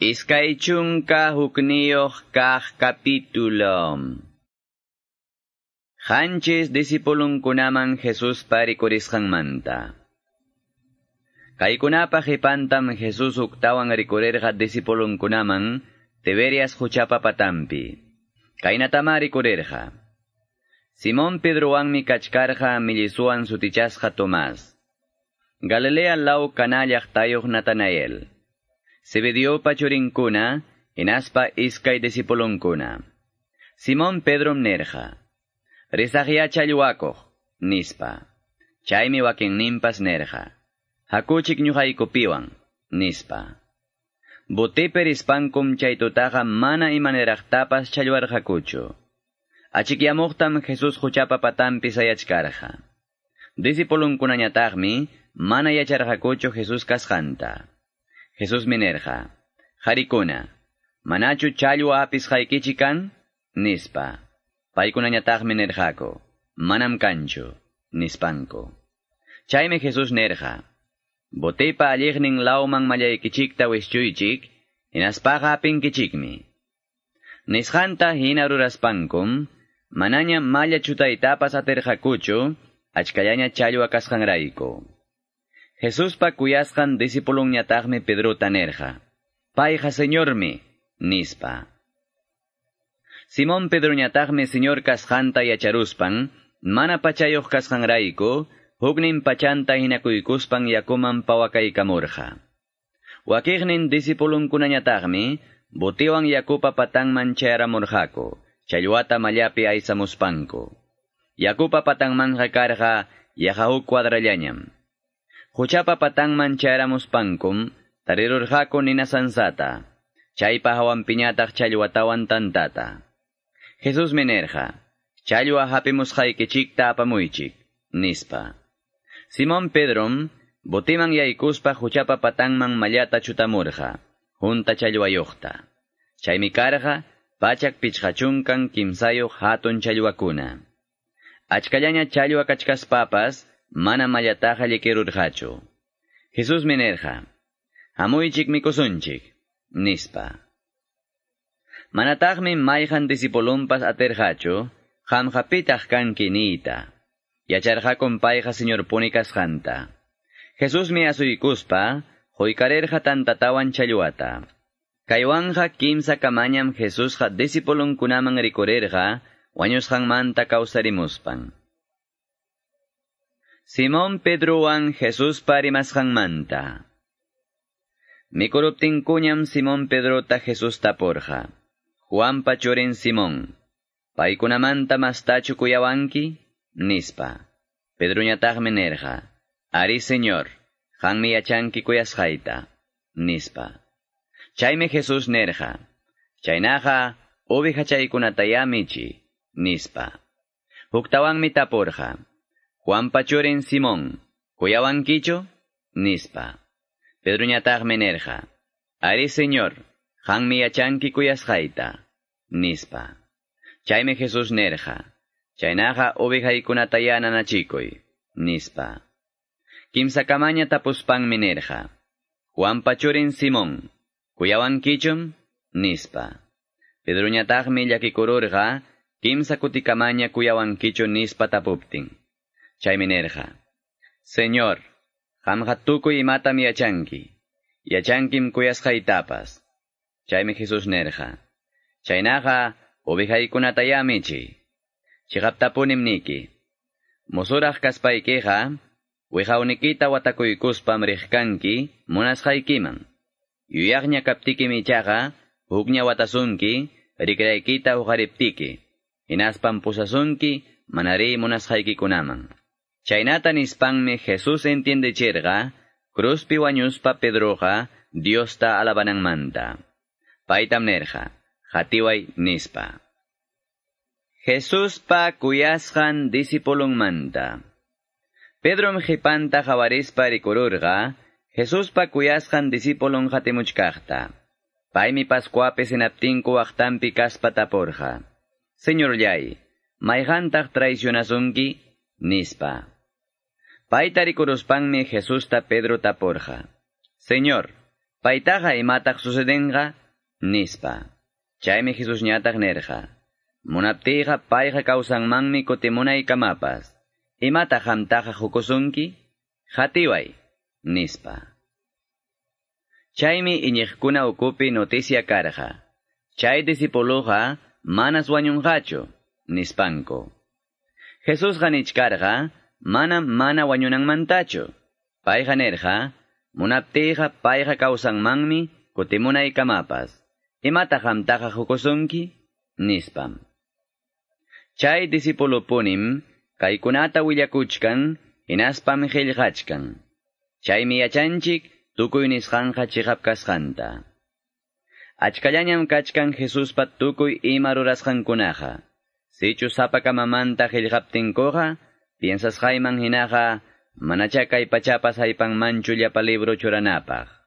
Iskaichunka hukniyoh kah capítulo. Hanchis disipulunkunaman Jesus parikurisqanmanta. Kaykunapa hipantam Jesus uktawan rikurerqa disipulunkunaman Tiberias huchapa patampi. Kaynatama rikurerqa. Simón Pedrowanmi kachkarqa millisuan sutichasqa Tomás. Galilea lau kanallaq tayuq Natanael. Sebediopa churinkuna, inaspa iskay disipulunkuna. Simón Pedro nerja. Risagya chayuakoq, nispa. Chaymi wakin nimpas nerja. Hakuchik ñuhaykupiwan, nispa. Boteper ispankum chaytutaqa mana imaneraqtapas challwarqakuchu. Achikyamuqtam Jesus huchapa patampi sayachkarqa. Disipulunkunañataqmi mana yacharqakuchu Jesus kasqanta. Jesús minerja. Harikuna. Manachu chalu apis haikichikan? Nispa. Paikunañataq minerjako. Manam kanchu. Nispanko. Chayme Jesús nerja. Botepa allignin lauman mallaykichikta wischuychik, inaspaqa apinkichikmi. Nishanta hina ruraspankum, manaña malla chutaytapas aterjakuchu, achkallaña chalu akasqanrayko. Jesús pa kuyasqan disipulunñataqmi Pedro tanerja. Payja señormi, nispa. Simón Pedroñataqmi señor kasqanta yacharuspan, mana pachayoq kasqanrayku, hugnin pachanta hinakuykuspan yakuman pawakaykamurja. Wakiqnin disipulunkunañataqmi, botiwan yakupa patangman chayramurjako, challwata mallapi aysamuspanku. Yakupa patangmanja karqa, yahahu cuadrallañam. Huchapa patangman chayaramuspankum, tarirurjako nina sansata, chaypa hawanpiñataq challwatawan tantata. Jesus menerja, challwa hapimusqaykichikta apamuychik, nispa. Simón Pedrom, botiman yaykuspa huchapa patangman mallata chutamurja, junta challwayuqta. Chaymi karqa, pachak pichqachunkan kimsayoq hatun challwakuna. Achkallaña challwa kachkaspapas, mana mallataja llikirurqachu. Jesús minerja, hamuychik mikusunchik, nispa. Manataqmi mayhan disipulumpas aterjachu, hamjapitaq kanki niita. Yacharjakun payja señor punikasjanta. Jesús mi asuykuspa, hoykarerja tantatawan challwata. Kaywanja kimsa kamañam Jesúsja disipulunkunaman rikurerja, wañusjanmanta kausarimuspan. Simón Pedrowan Jesús parimasqanmanta. Mikuruptinkuñam Simón Pedrota Jesús taporja. Juan pachorin Simón. Paikunamanta mastachu kuyawanki? Nispa. Pedruñataqmi nerja. Ari señor, hanmi yachanki kuyasqayta. Nispa. Chaymi Jesús nerja. Chaynaqa, oveja chaykunatayamichi. Nispa. Huktawanmi taporja. Juan pachoren Simón, ¿cuyawanquicho? Nispa. Pedro ñataq menerja. Ari señor, hanmi yachanki kuyasqayta. Nispa. Chayme Jesús nerja. Chaynaqa ovejaykunataya nanachikoy. Nispa. Kimsa kamaña tapuspan minerja. Juan pachoren Simón, ¿cuyawanquichum? Nispa. Pedro ñataqmi llakikururqa, kimsa kutikamaña kuyawanquicho nispa tapuptin. Chayminerja. Señor, hamjatukuy imatam yachanki. Yachankim kuyasqaytapas. Chaymi Jesus nerja. Chaynaqa ovejaykunatayamichi. Chigaptapunim niki. Musuraq kaspaykiqa, wihawnikita watakuykuspam rihkanki, munasqaykiman. Yuyaqña kaptikimichaqa, hukña watasunki, rikraykita ujariptiki. Inaspam pusasunki, manari munasqaykikunaman. Chaynata nispanmi Jesús entiende cherga, cruzpi wañuspa Pedroja, Diosta alabananmanta. Paitam nerja, jatiway nispa. Jesús pa kuyasjan disipulunmanta. Pedro mjipanta jawarispa rikururga, Jesús pa kuyasjan disipulun jatimuchkajta. Paimi pascuape senaptinku aktampi kaspa taporja. Señor yay, mayjantaj traicionasunki, nispa. Jesús ta Pedro taporja. Señor, Paitaja imataq sucedenga, nispa. Chaymi Jesus ñataq nerja. Munaptiqa payqa kawsanmanmi kutimunaykamapas. Imata hamtaqa hukusunki? Hatiway, nispa. Chaymi iñiqkuna ukupi noticia karja. Chay disipuluqa manas wañunqachu, nispanko. Jesus ganichkarqa manam mana wañunanmantachu. Payqa nerja, munaptiqa payqa kawsanmanmi kutimunaykamapas. Imata hamtaqa hukusunki? Nispam. Chay disipulupunim kaykunata willakuchkan, inaspam qillqachkan. Chaymi yachanchik tukuy nisqanqa chiqap kasqanta. Achkallañam kachkan Jesuspa tukuy ima rurasqankunaqa. Sichu sapakamamanta qillqaptinkuqa, Piensas Jaiman hinaja, manachakay pachapas haipang manchulya palibro churanapaj.